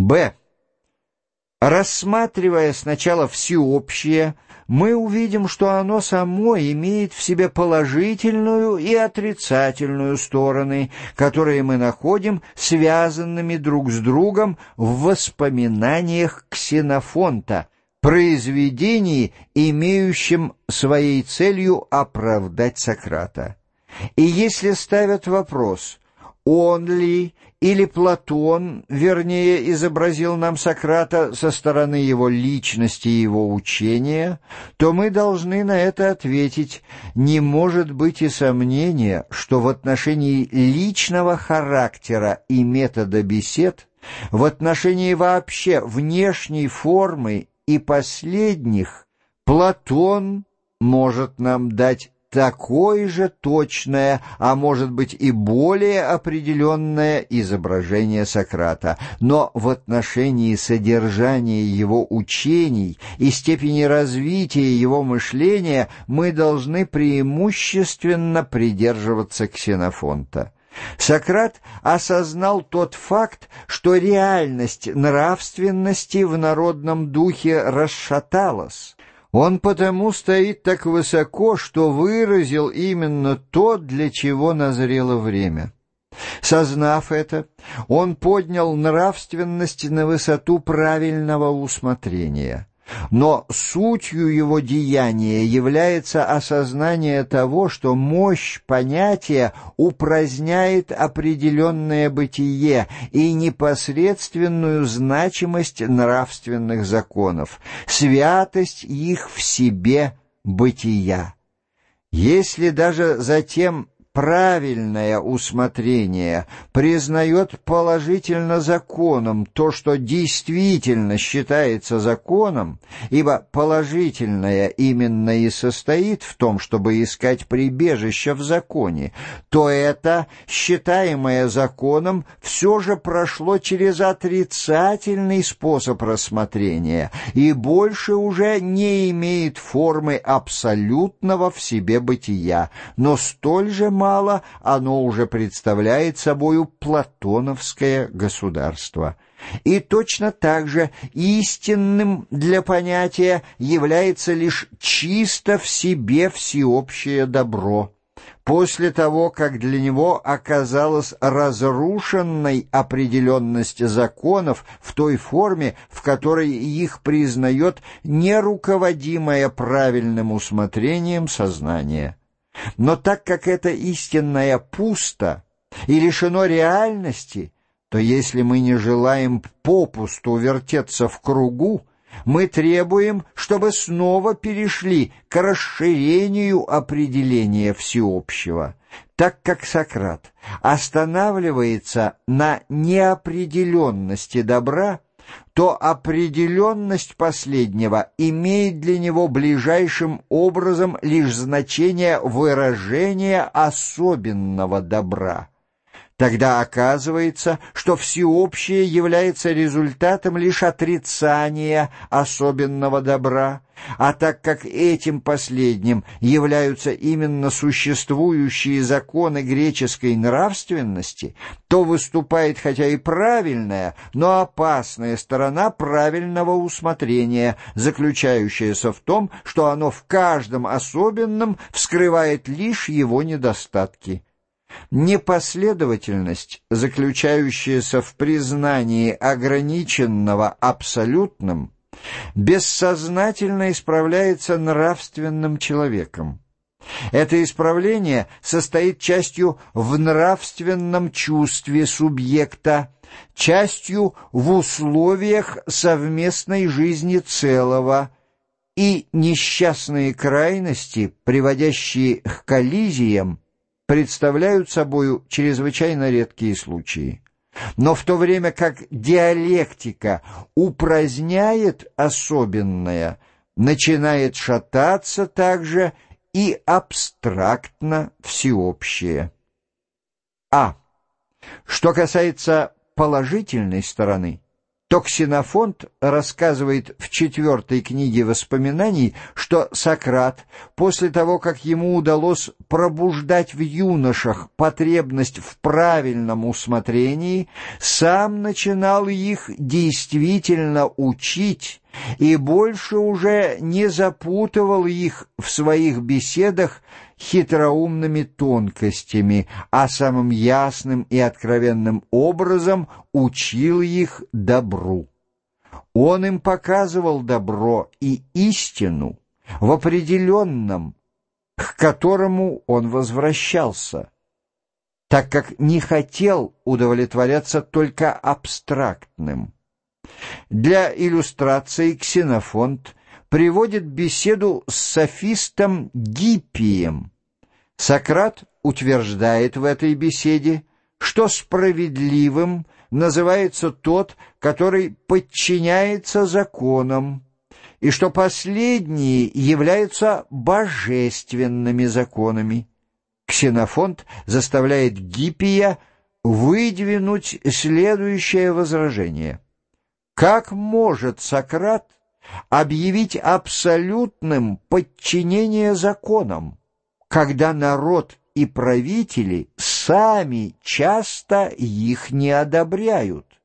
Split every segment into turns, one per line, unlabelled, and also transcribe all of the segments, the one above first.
Б. Рассматривая сначала всеобщее, мы увидим, что оно само имеет в себе положительную и отрицательную стороны, которые мы находим связанными друг с другом в воспоминаниях Ксенофонта, произведении, имеющем своей целью оправдать Сократа. И если ставят вопрос, он ли или Платон, вернее, изобразил нам Сократа со стороны его личности и его учения, то мы должны на это ответить, не может быть и сомнения, что в отношении личного характера и метода бесед, в отношении вообще внешней формы и последних, Платон может нам дать такое же точное, а может быть и более определенное изображение Сократа, но в отношении содержания его учений и степени развития его мышления мы должны преимущественно придерживаться Ксенофонта. Сократ осознал тот факт, что реальность нравственности в народном духе расшаталась, он потому стоит так высоко, что выразил именно то, для чего назрело время. Сознав это, он поднял нравственность на высоту правильного усмотрения. Но сутью его деяния является осознание того, что мощь понятия упраздняет определенное бытие и непосредственную значимость нравственных законов, святость их в себе бытия. Если даже затем правильное усмотрение признает положительно законом то, что действительно считается законом, ибо положительное именно и состоит в том, чтобы искать прибежище в законе, то это, считаемое законом, все же прошло через отрицательный способ рассмотрения и больше уже не имеет формы абсолютного в себе бытия, но столь же мало, оно уже представляет собою платоновское государство. И точно так же истинным для понятия является лишь чисто в себе всеобщее добро после того, как для него оказалась разрушенной определенность законов в той форме, в которой их признает неруководимое правильным усмотрением сознание. Но так как это истинное пусто и лишено реальности, то если мы не желаем попусту вертеться в кругу, мы требуем, чтобы снова перешли к расширению определения всеобщего, так как Сократ останавливается на неопределенности добра, то определенность последнего имеет для него ближайшим образом лишь значение выражения особенного добра. Тогда оказывается, что всеобщее является результатом лишь отрицания особенного добра, а так как этим последним являются именно существующие законы греческой нравственности, то выступает хотя и правильная, но опасная сторона правильного усмотрения, заключающаяся в том, что оно в каждом особенном вскрывает лишь его недостатки. Непоследовательность, заключающаяся в признании ограниченного абсолютным, бессознательно исправляется нравственным человеком. Это исправление состоит частью в нравственном чувстве субъекта, частью в условиях совместной жизни целого, и несчастные крайности, приводящие к коллизиям, представляют собою чрезвычайно редкие случаи. Но в то время как диалектика упраздняет особенное, начинает шататься также и абстрактно всеобщее. А. Что касается положительной стороны, то рассказывает в четвертой книге воспоминаний, что Сократ, после того, как ему удалось пробуждать в юношах потребность в правильном усмотрении, сам начинал их действительно учить и больше уже не запутывал их в своих беседах хитроумными тонкостями, а самым ясным и откровенным образом учил их добру. Он им показывал добро и истину в определенном, к которому он возвращался, так как не хотел удовлетворяться только абстрактным. Для иллюстрации Ксенофонт приводит беседу с софистом Гиппием. Сократ утверждает в этой беседе, что справедливым называется тот, который подчиняется законам, и что последние являются божественными законами. Ксенофонт заставляет Гиппия выдвинуть следующее возражение. Как может Сократ объявить абсолютным подчинение законам, когда народ и правители сами часто их не одобряют,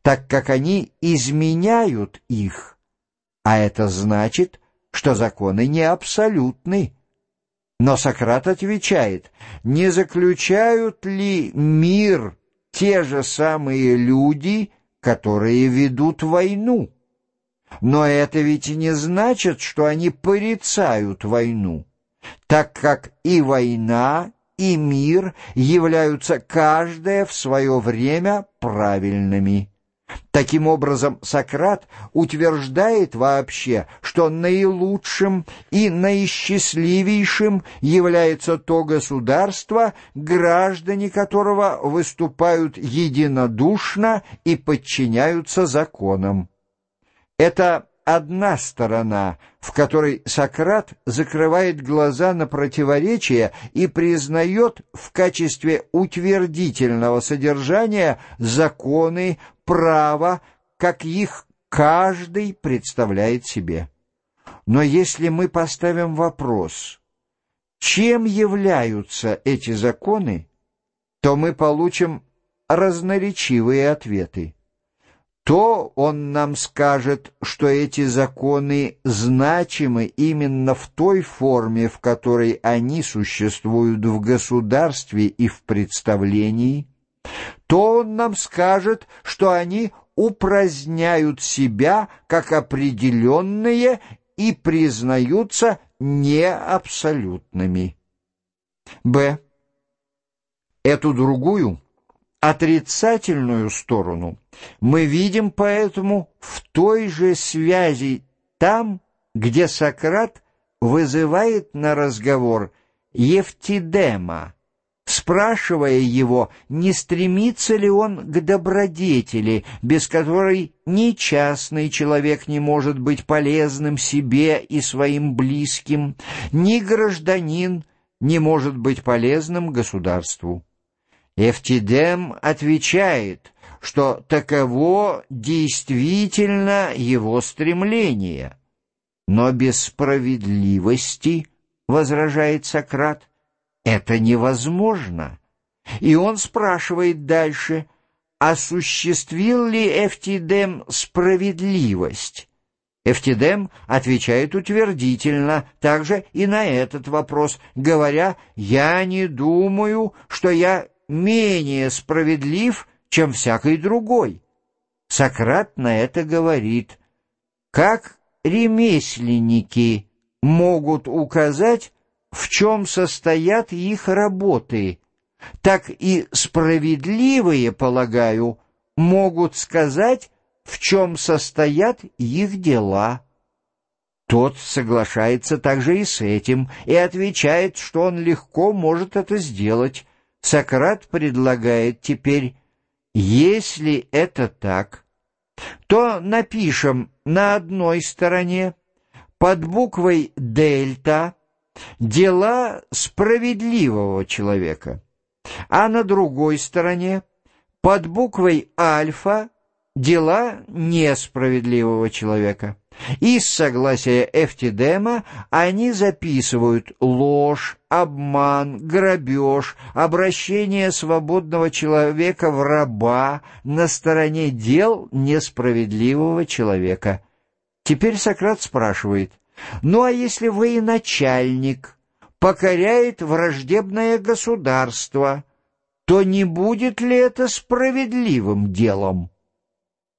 так как они изменяют их, а это значит, что законы не абсолютны. Но Сократ отвечает, не заключают ли мир те же самые люди, которые ведут войну? Но это ведь не значит, что они порицают войну, так как и война, и мир являются каждое в свое время правильными. Таким образом, Сократ утверждает вообще, что наилучшим и наисчастливейшим является то государство, граждане которого выступают единодушно и подчиняются законам. Это одна сторона, в которой Сократ закрывает глаза на противоречия и признает в качестве утвердительного содержания законы, право, как их каждый представляет себе. Но если мы поставим вопрос, чем являются эти законы, то мы получим разноречивые ответы то он нам скажет, что эти законы значимы именно в той форме, в которой они существуют в государстве и в представлении, то он нам скажет, что они упраздняют себя как определенные и признаются неабсолютными. Б. Эту другую отрицательную сторону мы видим поэтому в той же связи там, где Сократ вызывает на разговор Евтидема, спрашивая его, не стремится ли он к добродетели, без которой ни частный человек не может быть полезным себе и своим близким, ни гражданин не может быть полезным государству. Эфтидем отвечает, что таково действительно его стремление. Но без справедливости, возражает Сократ, это невозможно. И он спрашивает дальше, осуществил ли Эфтидем справедливость? Эфтидем отвечает утвердительно, также и на этот вопрос, говоря, «Я не думаю, что я менее справедлив, чем всякий другой. Сократ на это говорит, как ремесленники могут указать, в чем состоят их работы, так и справедливые, полагаю, могут сказать, в чем состоят их дела. Тот соглашается также и с этим и отвечает, что он легко может это сделать, Сократ предлагает теперь, если это так, то напишем на одной стороне под буквой «дельта» дела справедливого человека, а на другой стороне под буквой «альфа» дела несправедливого человека. Из согласия Эфтидема они записывают ложь, обман, грабеж, обращение свободного человека в раба на стороне дел несправедливого человека. Теперь Сократ спрашивает, ну а если военачальник покоряет враждебное государство, то не будет ли это справедливым делом?